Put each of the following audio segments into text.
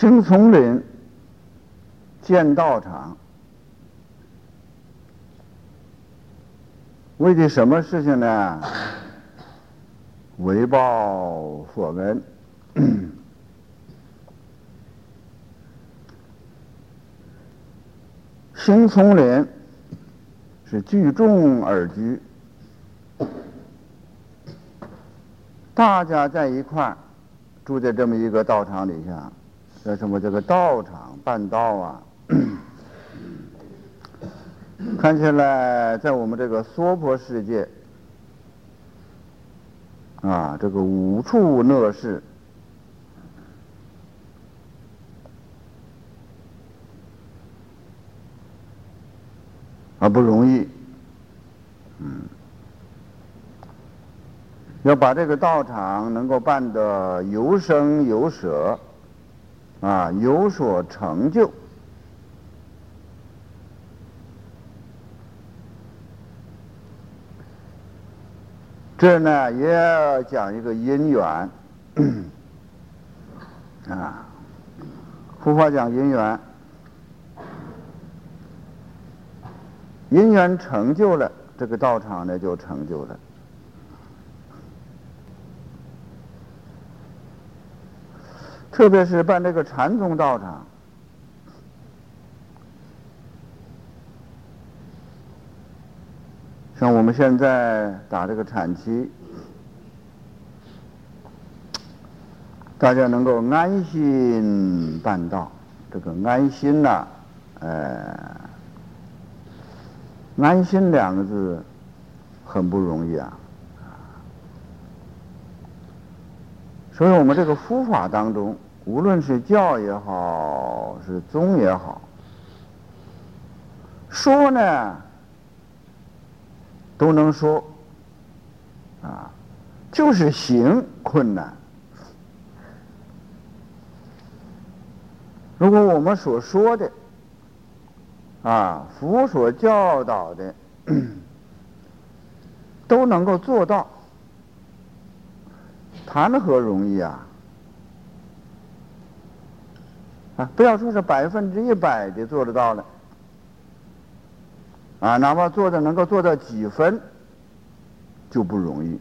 兴丛林，建道场，为的什么事情呢？为报佛恩。青丛林是聚众而居，大家在一块儿住在这么一个道场底下，叫什么？这个道场办道啊。看起来，在我们这个娑婆世界啊，这个五处乐事。啊，不容易，嗯，要把这个道场能够办得有声有舍，啊，有所成就，这呢也要讲一个因缘，啊，佛法讲因缘。因缘成就了，这个道场呢就成就了。特别是办这个禅宗道场，像我们现在打这个禅期，大家能够安心办道，这个安心呐，呃。安心两个字很不容易啊，所以我们这个佛法当中，无论是教也好，是宗也好，说呢都能说，啊，就是行困难。如果我们所说的，啊，佛所教导的都能够做到，谈何容易啊！不要说是百分之一百的做得到了，啊，哪怕做的能够做到几分，就不容易。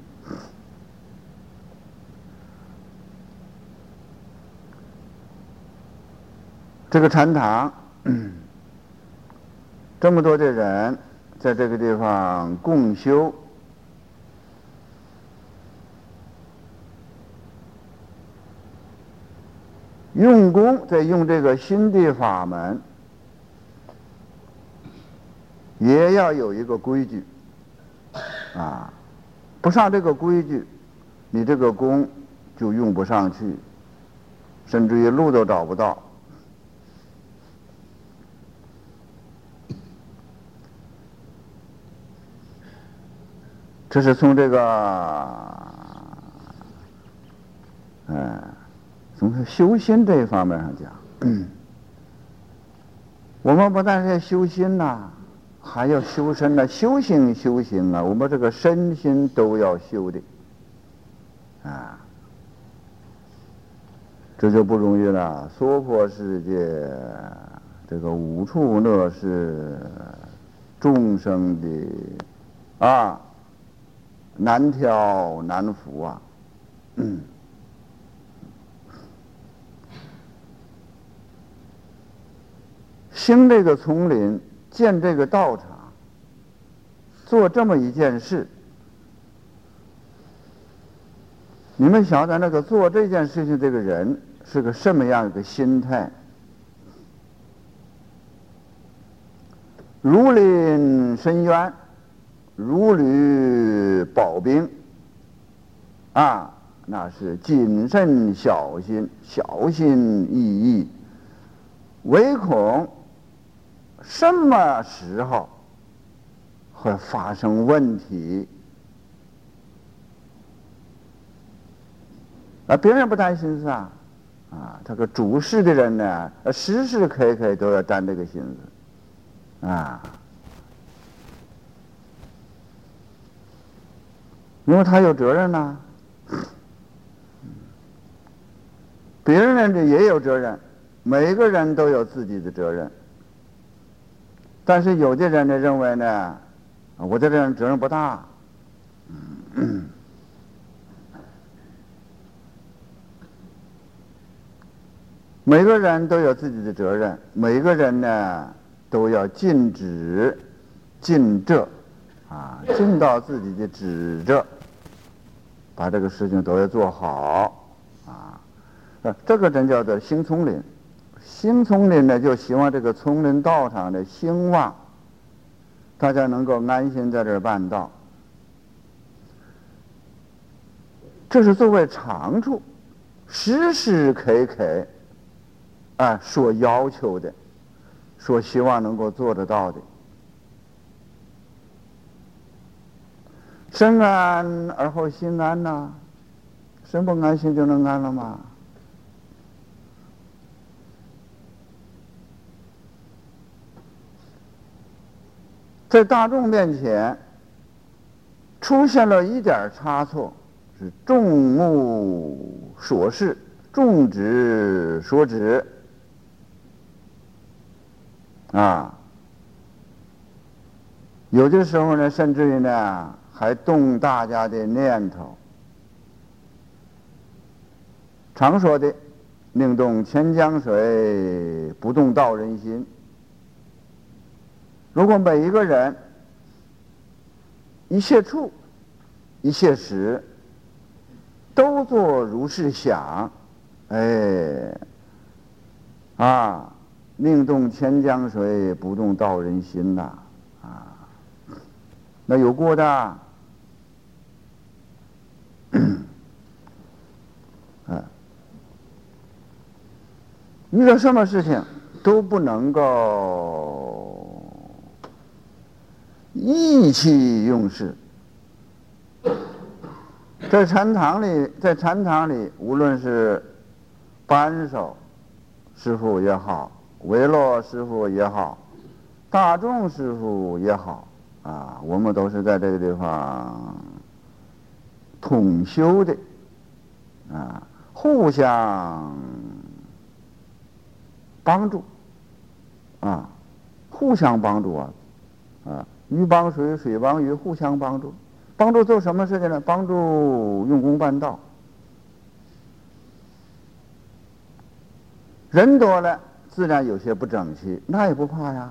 这个禅堂。这么多的人在这个地方共修，用功在用这个新的法门，也要有一个规矩啊！不上这个规矩，你这个功就用不上去，甚至于路都找不到。这是从这个，嗯，从修心这一方面上讲，我们不但是要修心呐，还要修身呐，修行修行啊，我们这个身心都要修的，啊，这就不容易了。娑婆世界这个五处乐是众生的啊。难挑难服啊！兴这个丛林，建这个道场，做这么一件事，你们晓得那个做这件事情这个人是个什么样一个心态？如临深渊。如履薄冰，啊，那是谨慎小心，小心翼翼，唯恐什么时候会发生问题。啊，别人不担心是啊，啊，这个主事的人呢，时时刻刻都要担这个心思，啊。因为他有责任呐，别人呢也有责任，每个人都有自己的责任。但是有的人呢认为呢，我这人责任不大。每个人都有自己的责任，每个人呢都要尽职尽责，啊，尽到自己的职责，把这个事情都要做好，啊，这个人叫做兴丛林。兴丛林呢，就希望这个丛林道场的兴旺，大家能够安心在这儿办道，这是作为长处，时时刻刻。啊，所要求的，所希望能够做得到的，身安而后心安呐，身不安心就能安了吗？在大众面前出现了一点差错，是众目所视，众指所指。啊，有的时候呢，甚至于呢，还动大家的念头。常说的“宁动千江水，不动道人心”。如果每一个人一切处、一切时都做如是想，哎，啊。宁动千江水，不动道人心呐！啊，那有过的，啊，遇到什么事情都不能够意气用事。在禅堂里，在禅堂里，无论是扳手师傅也好。维罗师傅也好，大众师傅也好，啊，我们都是在这个地方统修的，啊，互相帮助，啊，互相帮助啊，啊，鱼帮水，水帮鱼，互相帮助，帮助做什么事情呢？帮助用功办道，人多了。自然有些不整齐，那也不怕呀，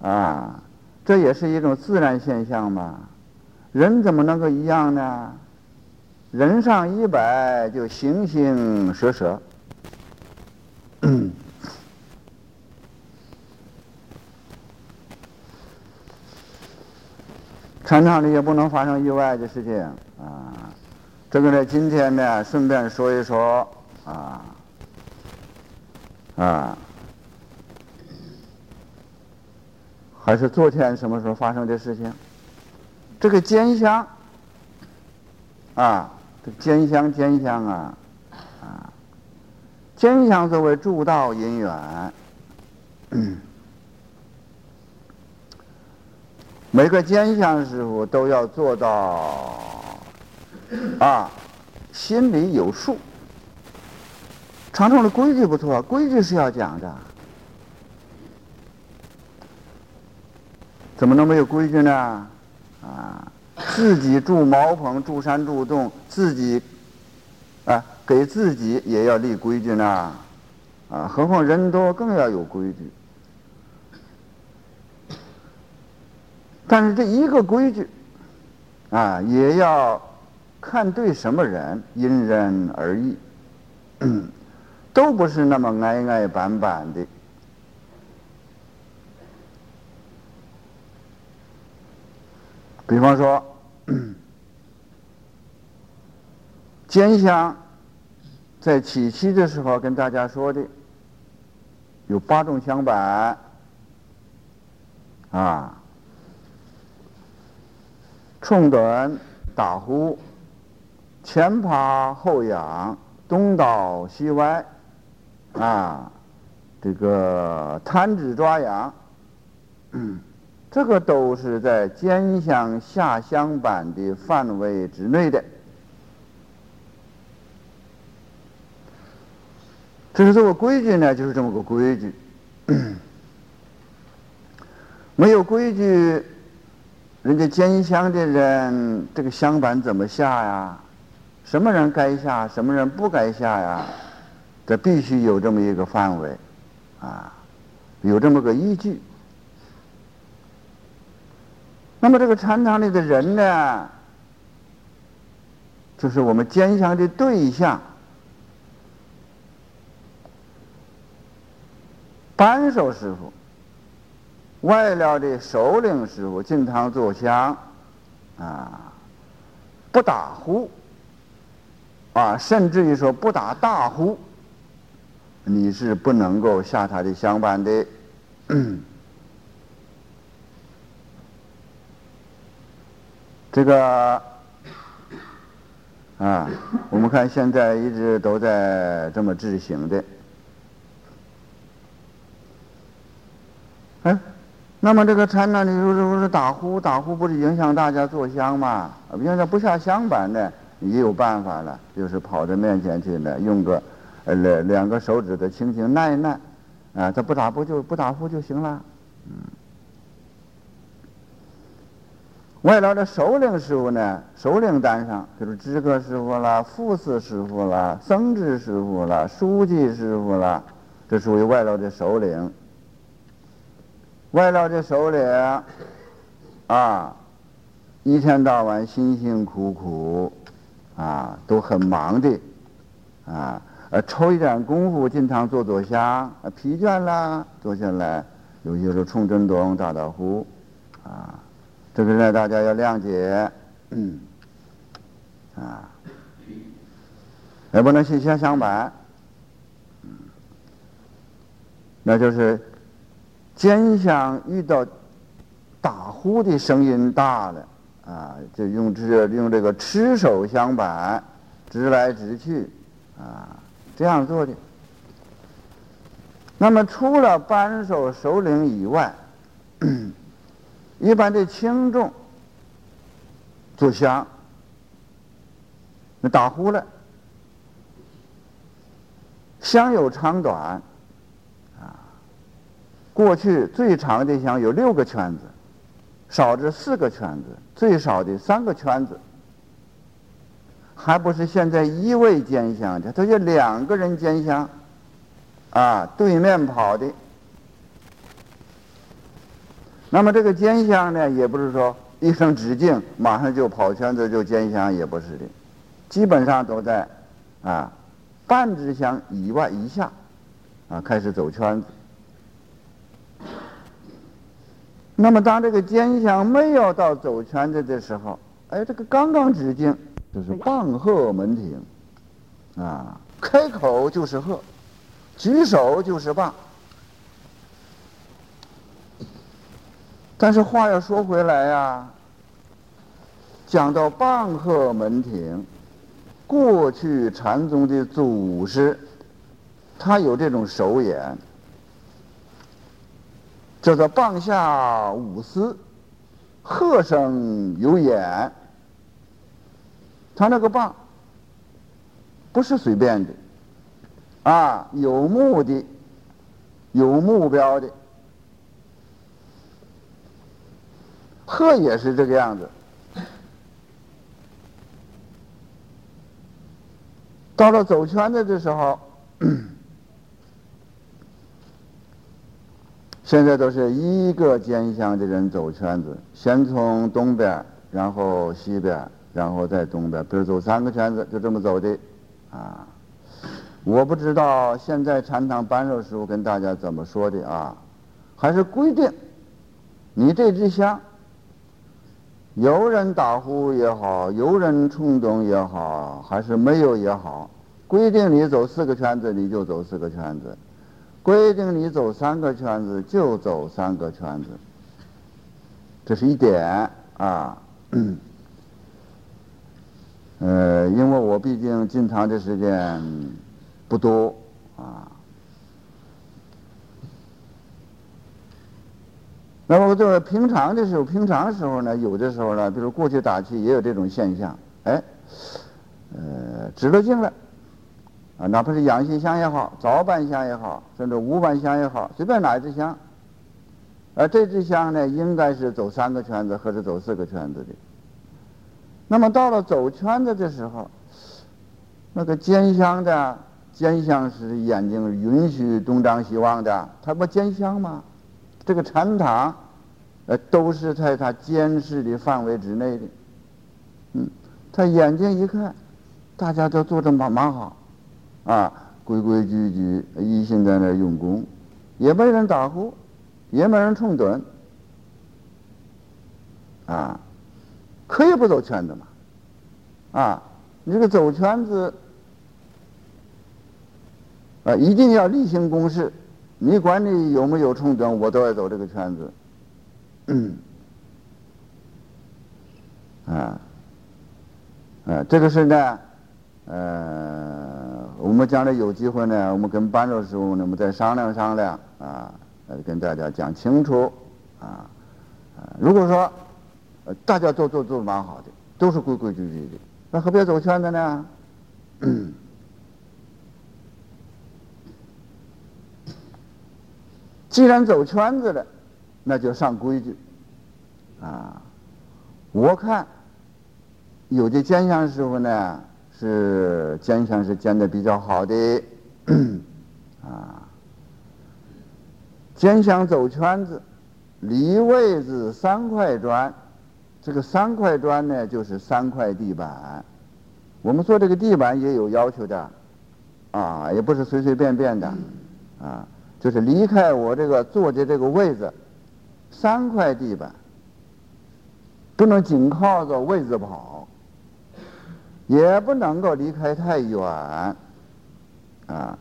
啊，这也是一种自然现象嘛。人怎么能够一样呢？人上一百就形形色色，禅堂里也不能发生意外的事情啊。这个呢，今天呢，顺便说一说啊，啊。还是昨天什么时候发生的事情？这个兼香啊，这兼香兼香啊啊，兼香作为助道因缘，每个兼香师傅都要做到啊，心里有数。长城的规矩不错，规矩是要讲的。怎么能没有规矩呢？啊，自己住茅棚、住山、住洞，自己啊，给自己也要立规矩呢。啊，何况人多更要有规矩。但是这一个规矩啊，也要看对什么人，因人而异，都不是那么挨挨板板的。比方说，兼香在起期的时候跟大家说的，有八种香板啊，冲短打呼，前趴后仰，东倒西歪，啊，这个弹指抓痒。这个都是在兼香下相板的范围之内的。这是这个规矩呢，就是这么个规矩。没有规矩，人家监香的人，这个香板怎么下呀？什么人该下，什么人不该下呀？这必须有这么一个范围，啊，有这么个依据。那么这个禅堂里的人呢，就是我们监香的对象。扳手师傅、外寮的首领师傅进堂做香，啊，不打呼，啊，甚至于说不打大呼，你是不能够下他的香班的。这个啊，我们看现在一直都在这么执行的。哎，那么这个禅呢，你说是不是打呼？打呼不是影响大家做香吗？影响不下香板的也有办法了，就是跑到面前去呢，用个呃两两个手指头轻轻按一按，啊，他不打呼就不打呼就行了。嗯，外来的首领师傅呢，首领单上就是知客师傅啦、副司师傅啦、僧智师傅啦、书记师傅啦，这属于外来的首领。外道的首领啊，一天到晚辛辛苦苦啊，都很忙的啊，呃，抽一点功夫进堂坐坐香，疲倦了坐下来，有些时候冲震动打打呼啊，这个呢大家要谅解，嗯，啊，也不能写下香板，那就是。肩香遇到打呼的声音大了，啊，就用这用这个持手香板直来直去，啊，这样做的。那么除了扳手首领以外，一般的轻重做香，那打呼了，香有长短。过去最长的香有六个圈子，少至四个圈子，最少的三个圈子，还不是现在一位监香的，他就两个人监香，啊，对面跑的。那么这个监香呢，也不是说一声指令马上就跑圈子就监香，也不是的，基本上都在啊半支香以外以下啊开始走圈子。那么，当这个尖香没有到走圈子的时候，哎，这个刚刚止境就是棒喝门庭，啊，开口就是喝，举手就是棒。但是话要说回来呀，讲到棒喝门庭，过去禅宗的祖师，他有这种手眼。叫做棒下舞狮，鹤声有眼。他那个棒不是随便的，啊，有目的、有目标的。鹤也是这个样子。到了走圈子的时候。现在都是一个肩香的人走圈子，先从东边，然后西边，然后再东边，比如走三个圈子，就这么走的，啊，我不知道现在禅堂扳手师傅跟大家怎么说的啊，还是规定，你这支香，有人打呼也好，有人冲动也好，还是没有也好，规定你走四个圈子，你就走四个圈子。规定你走三个圈子就走三个圈子，这是一点啊。呃，因为我毕竟进堂的时间不多啊。那么这平常的时候，平常时候呢，有的时候呢，比如过去打气也有这种现象，哎，呃，直了劲了，啊，哪怕是养心香也好，早晚香也好，甚至午晚香也好，随便哪一支香，而这支香呢，应该是走三个圈子或者走四个圈子的。那么到了走圈子的时候，那个尖香的尖香是眼睛允许东张西望的，它不尖香吗？这个禅堂，呃，都是在他监视的范围之内的。嗯，他眼睛一看，大家都做的蛮蛮好。啊，规规矩矩，一心在那用功，也没人打呼，也没人冲盹，啊，可以不走圈子嘛？啊，你这个走圈子，啊，一定要例行公事，你管你有没有冲盹，我都要走这个圈子，嗯，啊，啊，这个是呢，呃。我们将来有机会呢，我们跟班主师傅呢，我们再商量商量啊，跟大家讲清楚啊。如果说大家都做做蛮好的，都是规规矩矩的，那何必要走圈子呢？既然走圈子了，那就上规矩啊。我看有的监香师傅呢。是坚香是坚的比较好的，啊，坚香走圈子，离位子三块砖，这个三块砖呢就是三块地板，我们做这个地板也有要求的，啊，也不是随随便便的，啊，就是离开我这个坐的这个位子，三块地板，不能紧靠着位子跑。也不能够离开太远，啊，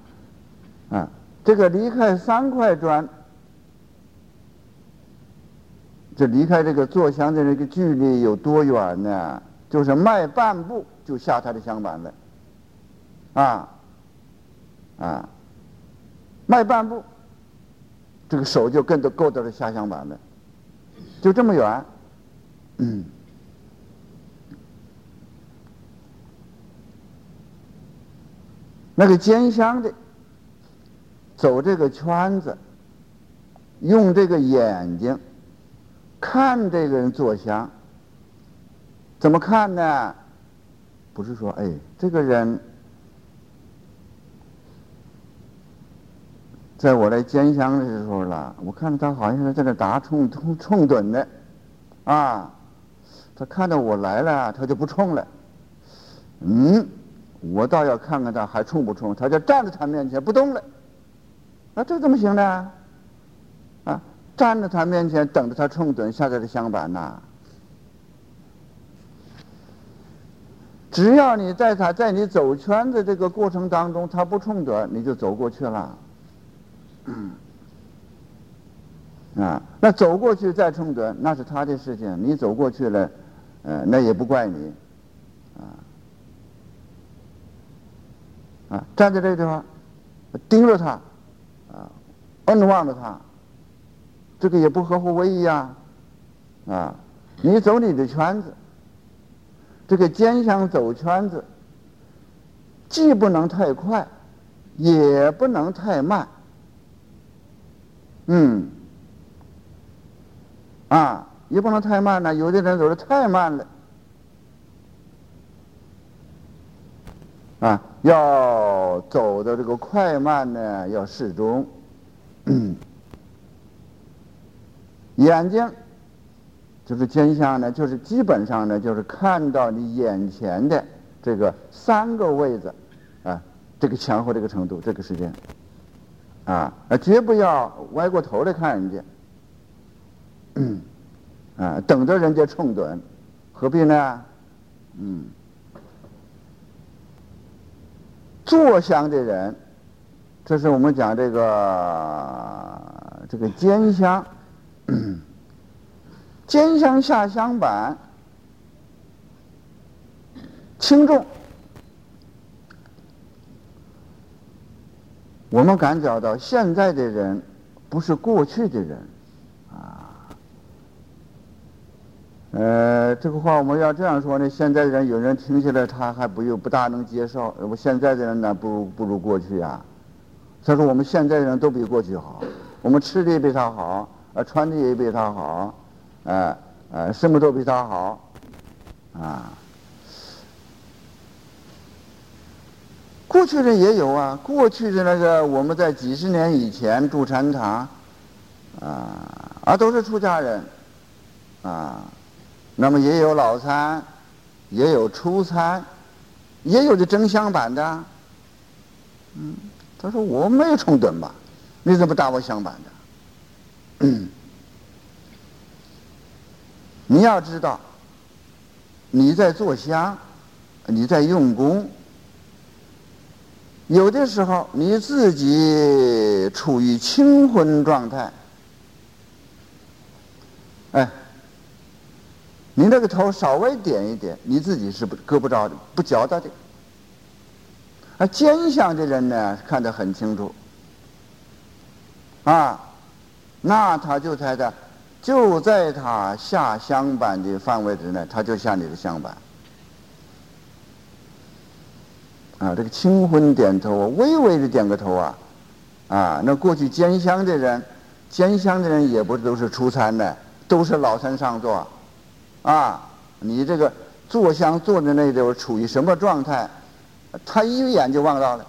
啊，这个离开三块砖，这离开这个坐香的这个距离有多远呢？就是迈半步就下他的香板了，啊，啊，迈半步，这个手就跟着够到了下香板了，就这么远，嗯。那个尖香的，走这个圈子，用这个眼睛看这个人做香，怎么看呢？不是说，哎，这个人，在我来尖香的时候了，我看他好像是在那打冲冲冲盹呢，啊，他看到我来了，他就不冲了，嗯。我倒要看看他还冲不冲，他就站在他面前不动了，那这怎么行呢？啊，站在他面前等着他冲盹下来的相板呐。只要你在他在你走圈子这个过程当中，他不冲得，你就走过去了。啊，那走过去再冲得，那是他的事情。你走过去了，呃，那也不怪你。啊，站在这个地方，盯着他，啊，摁望着他，这个也不合乎威仪啊，啊，你走你的圈子，这个肩香走圈子，既不能太快，也不能太慢，嗯，啊，也不能太慢呢，有的人走的太慢了。啊，要走的这个快慢呢，要适中。眼睛就是尖香呢，就是基本上呢，就是看到你眼前的这个三个位置，啊，这个前后这个程度，这个时间，啊，绝不要歪过头来看人家，啊，等着人家冲盹，何必呢？嗯。坐香的人，这是我们讲这个这个尖香，尖香下香板轻重，我们感觉到现在的人不是过去的人啊呃，这个话我们要这样说呢，现在的人有人听起来他还不又不大能接受，我现在的人呢不如不如过去啊。他说我们现在的人都比过去好，我们吃的也比他好，呃，穿的也比他好，呃呃，什么都比他好，啊。过去的也有啊，过去的那个我们在几十年以前住禅堂，啊啊都是出家人，啊，那么也有老参，也有初参，也有的蒸香板的，嗯，他说我没有冲蹲吧，你怎么打我香板的？你要知道，你在做香，你在用功。有的时候你自己处于清昏状态，哎，你那个头稍微点一点，你自己是不够不着的，不觉得的。而，肩相的人呢，看得很清楚，啊，那他就在这，就在他下香板的范围之内，他就下你的香板。啊，这个清昏点头，微微的点个头啊，啊，那过去监香的人，监香的人也不都是出参的，都是老参上座，啊，你这个坐香坐的那地方处于什么状态？他一眼就望到了，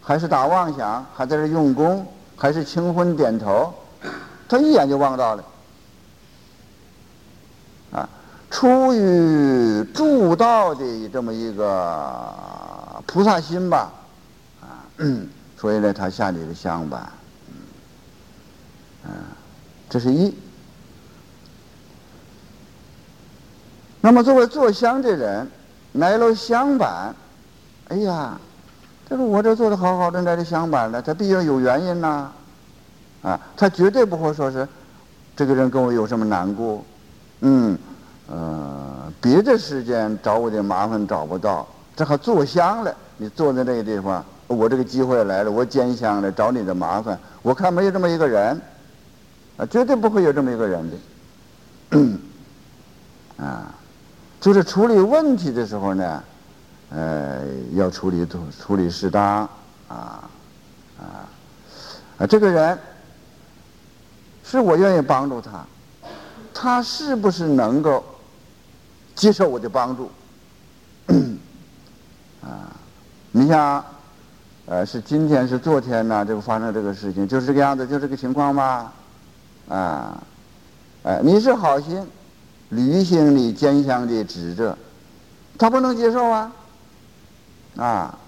还是打妄想，还在这用功，还是清昏点头，他一眼就望到了，啊，出于助道的这么一个。菩萨心吧，啊，所以呢，他下你的香吧，嗯，这是一。那么作为做香的人，来了香板，哎呀，他说我这做的好好的，来了香板了，他必然有原因呐，啊，他绝对不会说是这个人跟我有什么难过，嗯，呃，别的时间找我的麻烦找不到。这还坐香了，你坐在那个地方，我这个机会来了，我捡香了，找你的麻烦。我看没有这么一个人，啊，绝对不会有这么一个人的，啊，就是处理问题的时候呢，呃，要处理处处理适当，啊，啊，啊，这个人是我愿意帮助他，他是不是能够接受我的帮助？啊，你像，呃，是今天是昨天呢？这个发生这个事情，就是这个样子，就这个情况吗？啊，哎，你是好心，履行你坚强的职责，他不能接受啊，啊，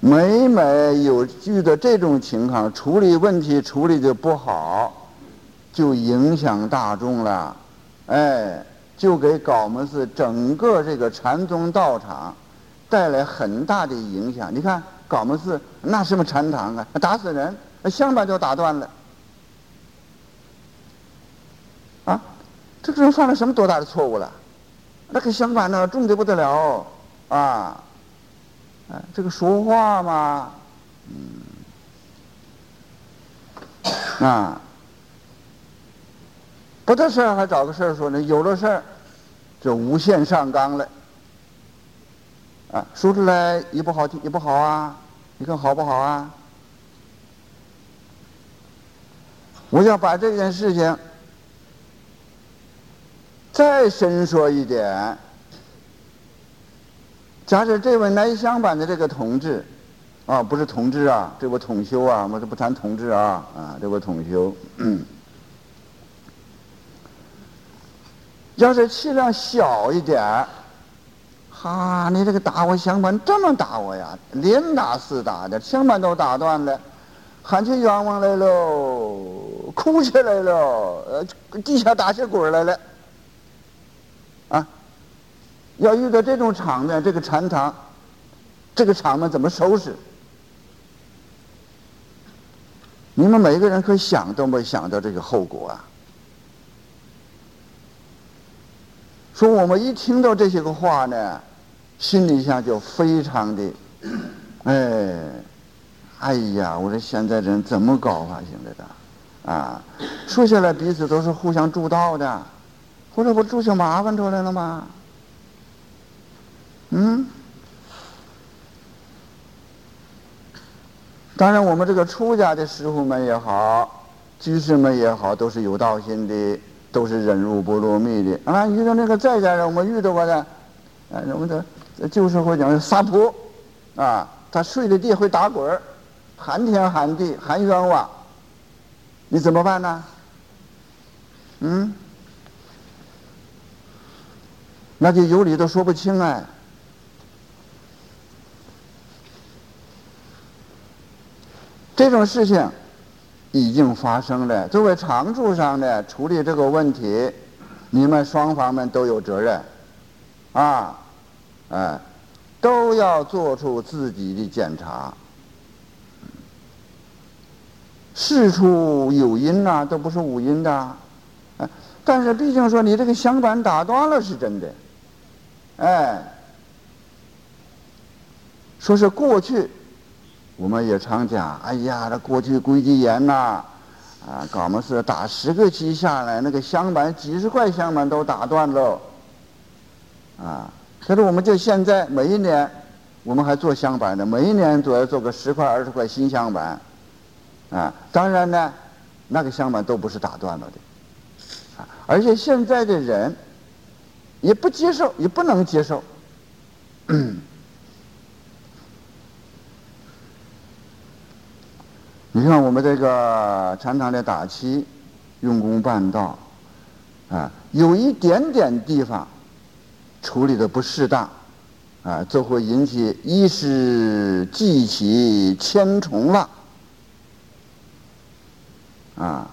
每每有遇到这种情况，处理问题处理的不好，就影响大众了，哎。就给高门寺整个这个禅宗道场带来很大的影响。你看高门寺那什么禅堂啊，打死人，香板就打断了。这个人犯了什么多大的错误了？那可相反呢，重的不得了啊！哎，这个说话嘛，嗯，啊。不得事儿还找个事儿说呢，有了事儿就无限上纲了。啊，说出来也不好听，也不好啊。你看好不好啊？我要把这件事情再深说一点。假设这位南香版的这个同志，啊，不是同志啊，这位统修啊，我这不谈同志啊，啊，这位统修。要是气量小一点，哈，你这个打我香板这么打我呀，连打四打的，香板都打断了，喊起冤枉来喽，哭起来了，呃，地下打起滚来了，要遇到这种场面，这个禅堂，这个场面怎么收拾？你们每个人可想都没想到这个后果啊！说我们一听到这些个话呢，心里下就非常的，哎，哎呀，我说现在人怎么搞法现在的？啊，说下来彼此都是互相助道的，或者不铸下麻烦出来了吗？嗯？当然，我们这个出家的师傅们也好，居士们也好，都是有道心的，都是忍辱不露密的。啊，遇到那个在家人，我们遇到过的，啊，我们的旧社会讲撒泼，啊，他睡的地会打滚儿，寒天寒地寒冤枉，你怎么办呢？嗯？那就有理都说不清哎。这种事情已经发生了。作为常住上的处理这个问题，你们双方们都有责任，啊，哎，都要做出自己的检查。事出有因呐，都不是无因的。但是毕竟说你这个响板打断了是真的，哎，说是过去。我们也常讲，哎呀，这过去规矩严呐，啊，搞么事打十个鸡下来，那个香板几十块香板都打断了，啊，可是我们就现在每一年，我们还做香板的，每一年都要做个十块二十块新香板，啊，当然呢，那个香板都不是打断了的，啊，而且现在的人也不接受，也不能接受。你看我们这个禅堂的打七，用功办道，啊，有一点点地方处理的不适当，啊，就会引起一时记起千重浪，啊，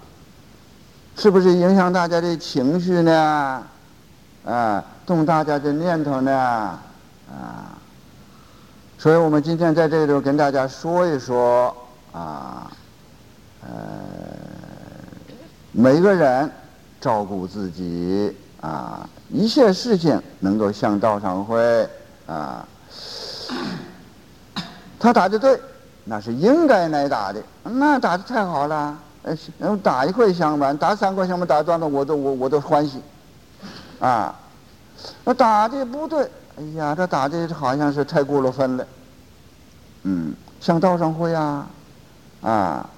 是不是影响大家的情绪呢？啊，动大家的念头呢？啊，所以我们今天在这里跟大家说一说。啊，呃，每个人照顾自己啊，一切事情能够向道上会啊。他打的对，那是应该挨打的，那打的太好了。呃，打一块香板，打三块香板打断了，我都我我都欢喜。啊，那打的不对，哎呀，这打的好像是太过了分了。嗯，向道上会啊。啊，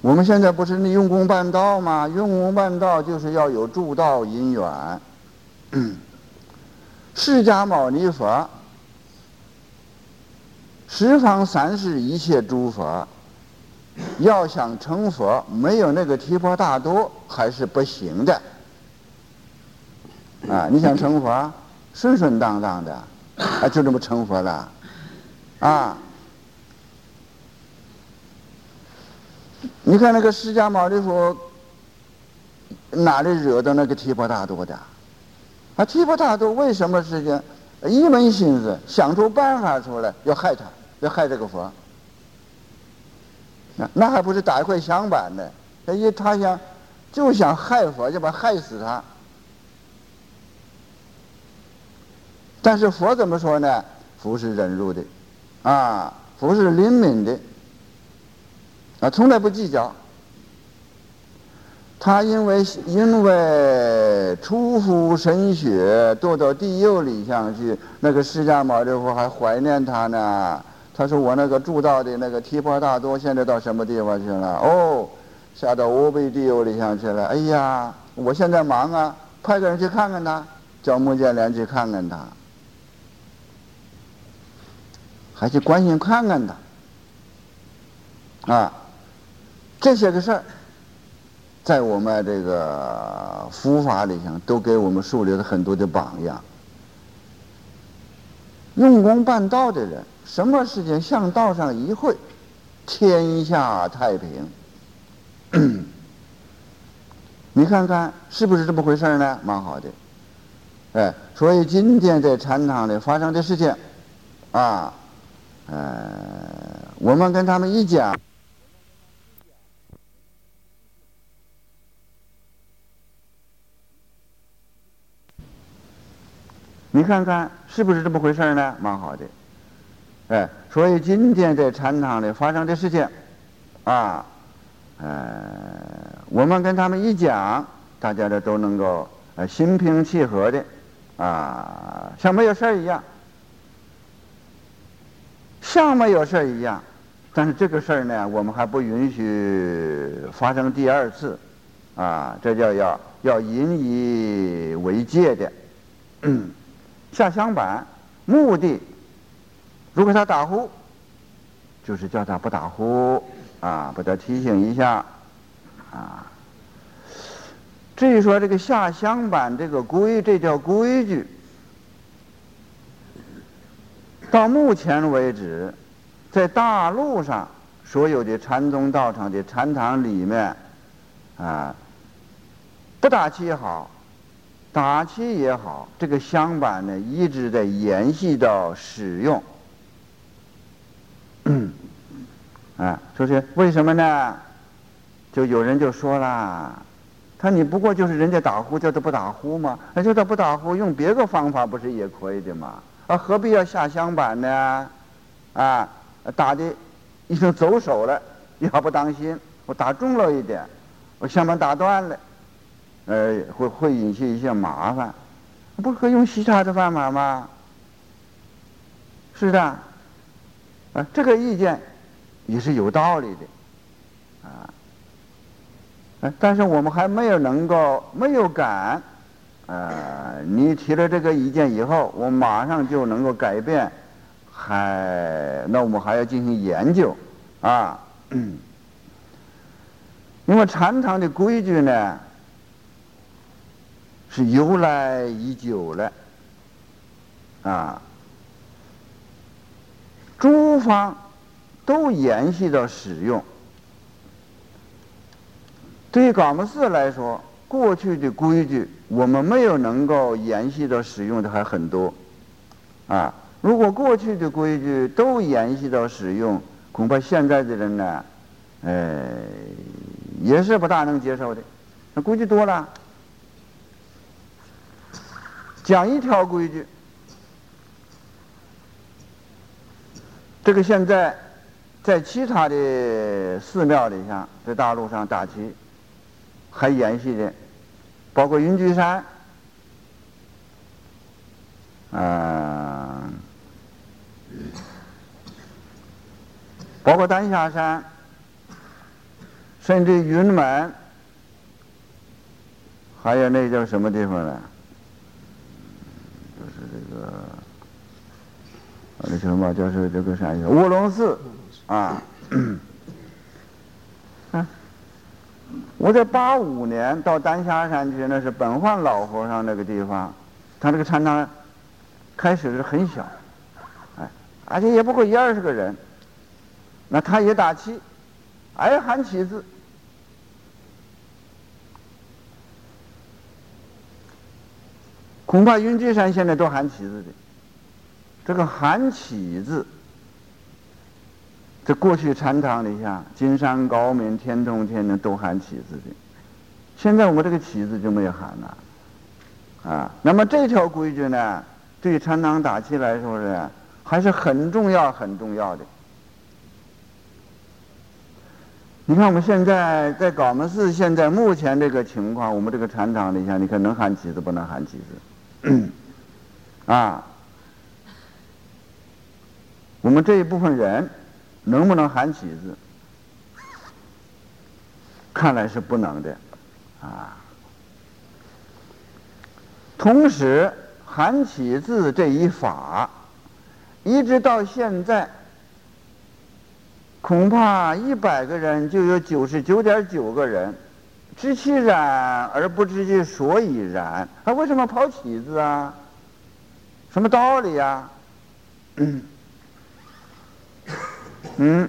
我们现在不是那用功办道吗？用功办道就是要有助道因缘。释迦牟尼佛，十方三世一切诸佛，要想成佛，没有那个提婆达多还是不行的。啊，你想成佛，顺顺当当的，啊，就这么成佛了，啊。你看那个释迦牟尼佛哪里惹到那个提婆达多的？啊，提婆达多为什么事情一门心思想出办法出来要害他，要害这个佛？那那还不是打一块响板呢？他一他想就想害佛，就把害死他。但是佛怎么说呢？佛是忍辱的，啊，佛是灵敏的。啊，从来不计较。他因为因为出乎神血，堕到地狱里向去，那个释迦牟尼佛还怀念他呢。他说：“我那个住道的那个提婆达多，现在到什么地方去了？哦，下到乌贝地狱里向去了。哎呀，我现在忙啊，派个人去看看他，叫穆建连去看看他，还去关心看看他，啊。”这些个事儿，在我们这个佛法里头，都给我们树立了很多的榜样。用功办道的人，什么事情向道上一会，天下太平。你看看是不是这么回事呢？蛮好的，哎，所以今天在禅堂里发生的事情，啊，呃，我们跟他们一讲。你看看是不是这么回事呢？蛮好的，哎，所以今天在禅堂里发生的事情，啊，呃，我们跟他们一讲，大家的都能够呃心平气和的啊，像没有事儿一样，像没有事儿一样。但是这个事儿呢，我们还不允许发生第二次啊，这叫要要引以为戒的。下香板目的，如果他打呼，就是叫他不打呼啊，把他提醒一下啊。至于说这个下香板这个规，这叫规矩。到目前为止，在大陆上所有的禅宗道场的禅堂里面，啊，不打气好。打气也好，这个香板呢一直在延续到使用。啊，说是为什么呢？就有人就说啦，他你不过就是人家打呼叫他不打呼吗？那叫他不打呼，用别个方法不是也可以的吗？啊，何必要下香板呢？啊，打的已经走手了，要不当心我打中了一点，我香板打断了。呃，会会引起一些麻烦，不可以用其他的方法吗？是的，啊，这个意见也是有道理的，啊，但是我们还没有能够没有敢，呃，你提了这个意见以后，我马上就能够改变，还那我们还要进行研究，啊，因为禅堂的规矩呢。是由来已久了，啊，诸方都延续到使用。对于高木寺来说，过去的规矩我们没有能够延续到使用的还很多，啊，如果过去的规矩都延续到使用，恐怕现在的人呢，呃，也是不大能接受的。那规矩多了。讲一条规矩，这个现在在其他的寺庙里上，在大陆上打旗还延续的，包括云居山，啊，包括丹霞山，甚至云门，还有那叫什么地方呢？那什么，就是这个啥呀？卧龙寺。啊，嗯，我在八五年到丹霞山去，那是本焕老和尚那个地方，他那个禅堂开始是很小，哎，而且也不过一二十个人，那他也打气，哎喊起字，恐怕云居山现在都含起字的。这个含起字，在过去禅堂里下，金山高明、天通天的都含起字的，现在我们这个起字就没有含了，啊，那么这条规矩呢，对禅堂打气来说是还是很重要、很重要的。你看我们现在在高门寺，现在目前这个情况，我们这个禅堂里下，你看能含起字不能含起字，嗯 啊。我们这一部分人能不能喊起字？看来是不能的，啊。同时，喊起字这一法，一直到现在，恐怕一百个人就有九十九点九个人知其然而不知其所以然。他为什么跑起子啊？什么道理呀？嗯，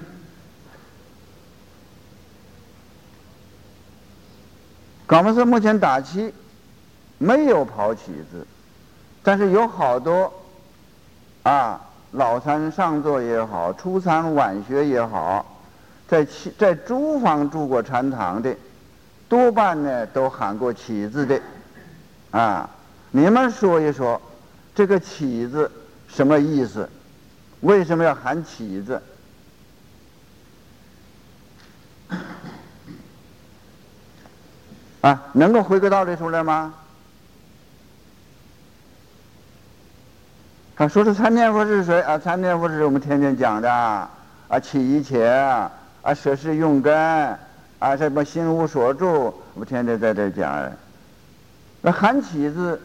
高门寺目前打七没有跑起子，但是有好多啊，老参上座也好，初三晚学也好，在在诸方住过禅堂的，多半呢都喊过起字的，啊，你们说一说，这个起字什么意思？为什么要喊起字？啊，能够回个道理出来吗？他说是参念佛是谁啊？参念佛是我们天天讲的啊，起一切啊，舍是用根啊，什么心无所住，我天天在这讲。那韩起子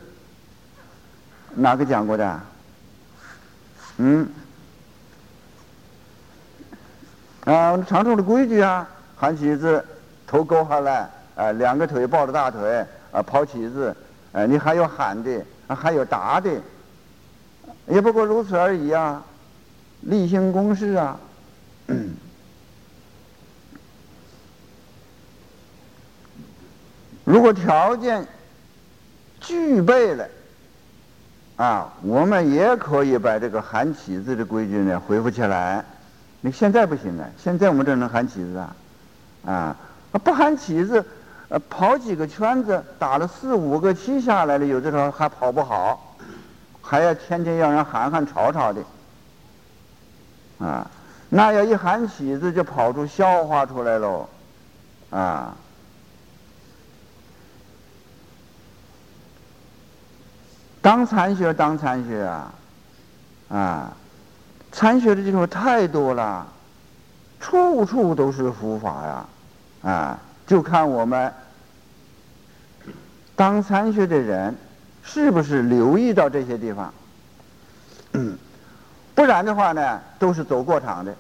哪个讲过的？嗯，啊，长寿的规矩啊，韩起子头勾下来，啊，两个腿抱着大腿，啊，跑起子，啊，你还有喊的，还有打的。也不过如此而已啊，例行公事啊。如果条件具备了，啊，我们也可以把这个喊起子的规矩呢恢复起来。你现在不行了，现在我们这能喊起子啊？啊，不喊起子，呃，跑几个圈子，打了四五个七下来了，有的时候还跑不好。还要天天要人喊喊吵吵的，啊，那要一喊起子就跑出笑话出来喽，啊，当参学当参学啊，啊，参学的地方太多了，处处都是佛法呀，啊，就看我们当参学的人。是不是留意到这些地方？不然的话呢，都是走过场的。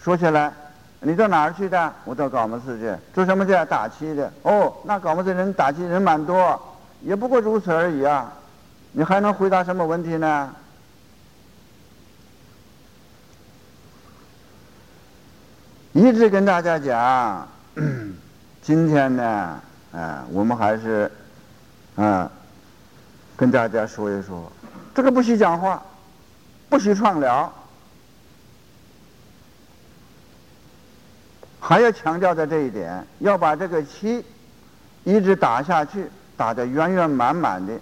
说起来，你到哪儿去的？我到高门寺去，做什么去？打气的。哦，那高门寺人打气人蛮多，也不过如此而已啊。你还能回答什么问题呢？一直跟大家讲，今天呢，啊，我们还是，啊。跟大家说一说，这个不许讲话，不许创聊，还要强调的这一点，要把这个气一直打下去，打得圆圆满满的，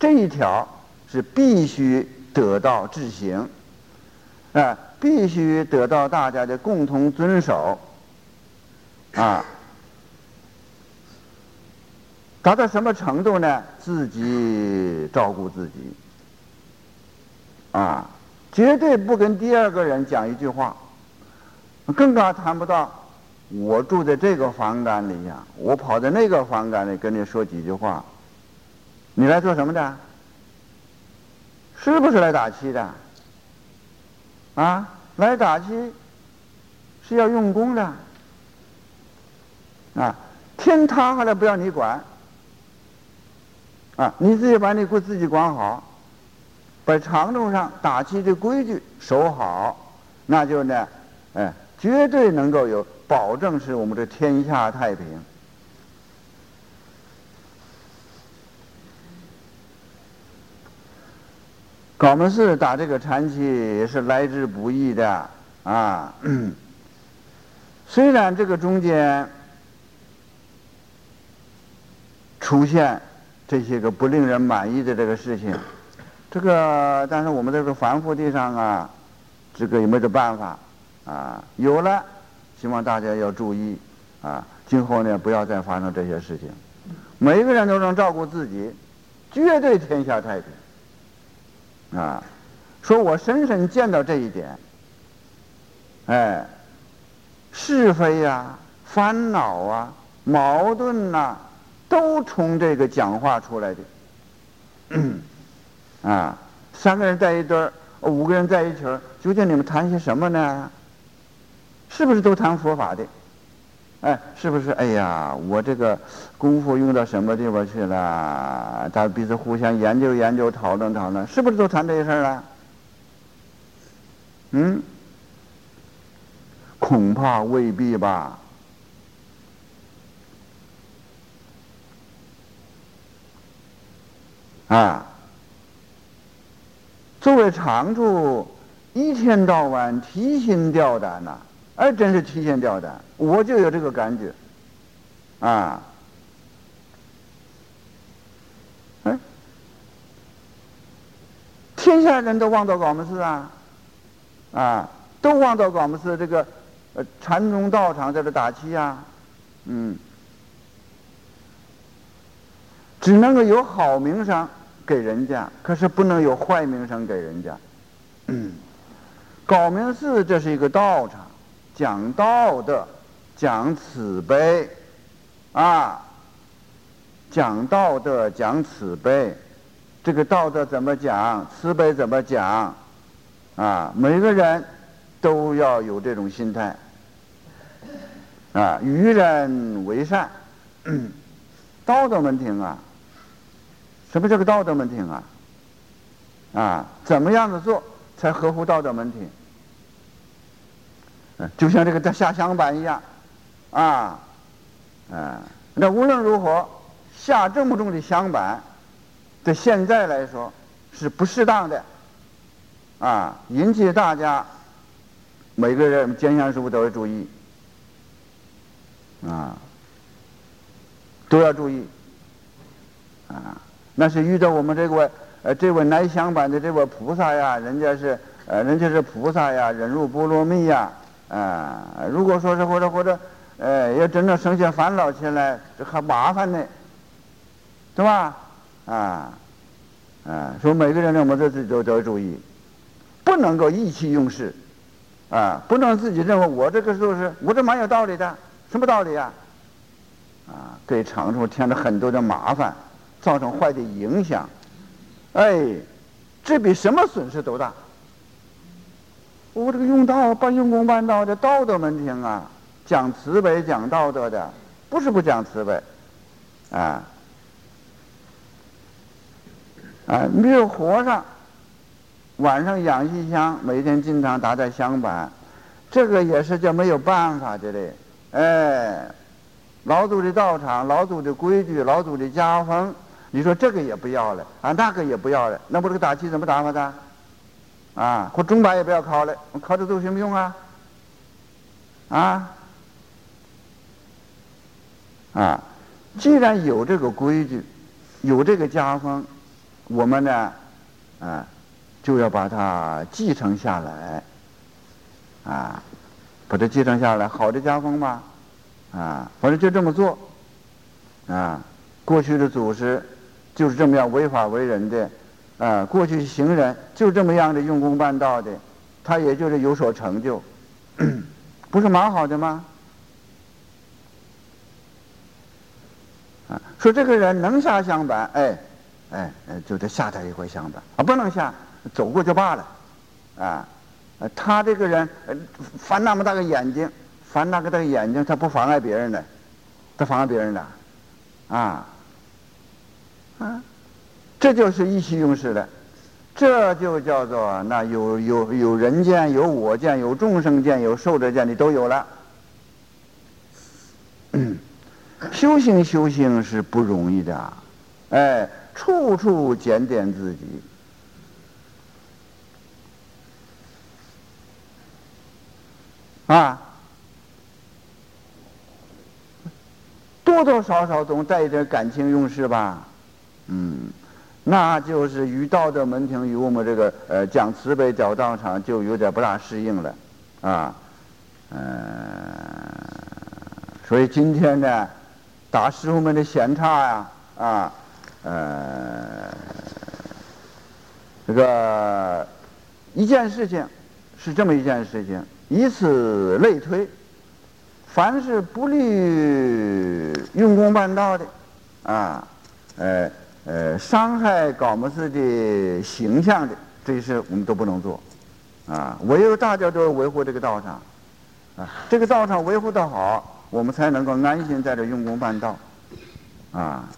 这一条是必须得到执行，啊，必须得到大家的共同遵守，啊。达到什么程度呢？自己照顾自己，啊，绝对不跟第二个人讲一句话，更加谈不到我住在这个房间里呀，我跑在那个房间里跟你说几句话，你来做什么的？是不是来打气的？啊，来打气是要用功的，啊，天塌下来不要你管。啊，你自己把你自己管好，把长路上打气的规矩守好，那就呢，哎，绝对能够有保证，是我们这天下太平。高门寺打这个禅气也是来之不易的啊。虽然这个中间出现。这些个不令人满意的这个事情，这个但是我们这个凡夫地上啊，这个也没得办法啊。有了，希望大家要注意啊，今后呢不要再发生这些事情。每一个人都能照顾自己，绝对天下太平啊。说我深深见到这一点，哎，是非呀、烦恼啊、矛盾呐。都从这个讲话出来的，啊，三个人在一堆儿，五个人在一起儿，究竟你们谈些什么呢？是不是都谈佛法的？哎，是不是？哎呀，我这个功夫用到什么地方去了？大家彼此互相研究研究，讨论讨论，是不是都谈这些事儿了？嗯，恐怕未必吧。啊，作为长处，一天到晚提心吊胆呐，哎，真是提心吊胆，我就有这个感觉，啊，哎，天下人都望到广门寺啊，啊，都望到广门寺这个呃禅宗道场在这打气呀，嗯，只能够有好名声给人家，可是不能有坏名声给人家。高明寺这是一个道场，讲道的，讲慈悲，啊，讲道德，讲慈悲。这个道德怎么讲？慈悲怎么讲？啊，每个人都要有这种心态。啊，与人为善，道德门庭啊。什么叫个道德门庭啊？啊，怎么样子做才合乎道德门庭？就像这个在下香板一样，啊，啊，那无论如何下这么重的香板，在现在来说是不适当的，啊，引起大家每个人监香师傅都要注意，啊，都要注意，啊，那是遇到我们这位呃这位来香板的这位菩萨呀，人家是呃人家是菩萨呀，忍辱波罗蜜呀。啊，如果说是或者或者，呃，要真正生些烦恼起来，这还麻烦呢，对吧？啊，啊，说每个人呢，我们都自己都都要注意，不能够意气用事，啊，不能自己认为我这个就是我这蛮有道理的，什么道理啊？啊，给长处添了很多的麻烦，造成坏的影响，哎，这比什么损失都大。我这个用道办用功办道的道德门庭啊，讲慈悲讲道德的，不是不讲慈悲，啊，啊，你比如和尚，晚上养一香，每天经常打在香板，这个也是叫没有办法的嘞，哎，老祖的道场，老祖的规矩，老祖的家风，你说这个也不要了，啊，那个也不要了，那不这个打气怎么打发的？啊，或钟摆也不要考了，考这都什么用啊？啊，啊，既然有这个规矩，有这个家风，我们呢，啊，就要把它继承下来，啊，把它继承下来，好的家风嘛，啊，反正就这么做，啊，过去的祖师就是这么样违法为人的。啊，过去行人就这么样的用功办道的，他也就是有所成就，不是蛮好的吗？啊，说这个人能下香板，哎，哎，就得下他一回香板啊，不能下，走过就罢了，啊，他这个人翻那么大个眼睛，翻那个大个眼睛，他不妨碍别人的，他妨碍别人的，啊，啊。这就是意气用事的，这就叫做那有有有人见，有我见，有众生见，有寿者见，你都有了。修行修行是不容易的，哎，处处检点自己，啊，多多少少总带一点感情用事吧，嗯。那就是与道德门庭与我们这个呃讲慈悲讲道场就有点不大适应了，啊，嗯，所以今天呢，打师傅们的闲岔呀，啊，呃，这个一件事情是这么一件事情，以此类推，凡是不利于用功办道的，啊，呃。呃，伤害高木寺的形象的这些事，我们都不能做，啊，唯有大家都要维护这个道场，啊，这个道场维护的好，我们才能够安心在这用功办道，啊。